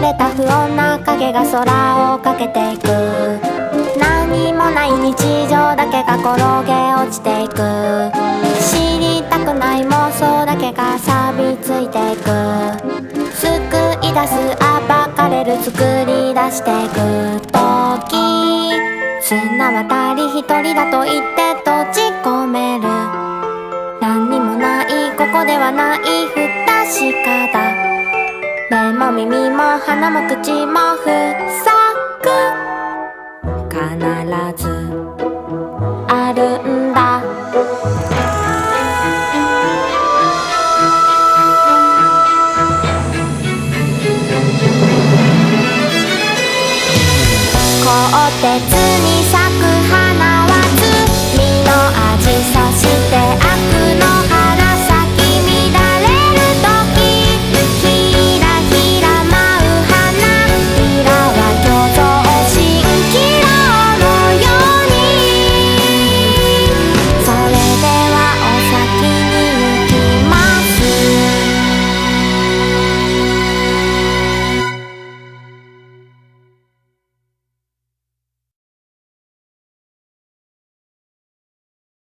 れた不穏な影が空をかけていく。何もない日常だけが転げ落ちていく。知りたくない妄想だけが錆びついていく。救い出す暴かれる作り出していく。時綱渡り一人だと言って閉じ込める。何にもないここではない不確かだ。目も耳も鼻も口も塞ぐ必ずあるんだ。鋼鉄に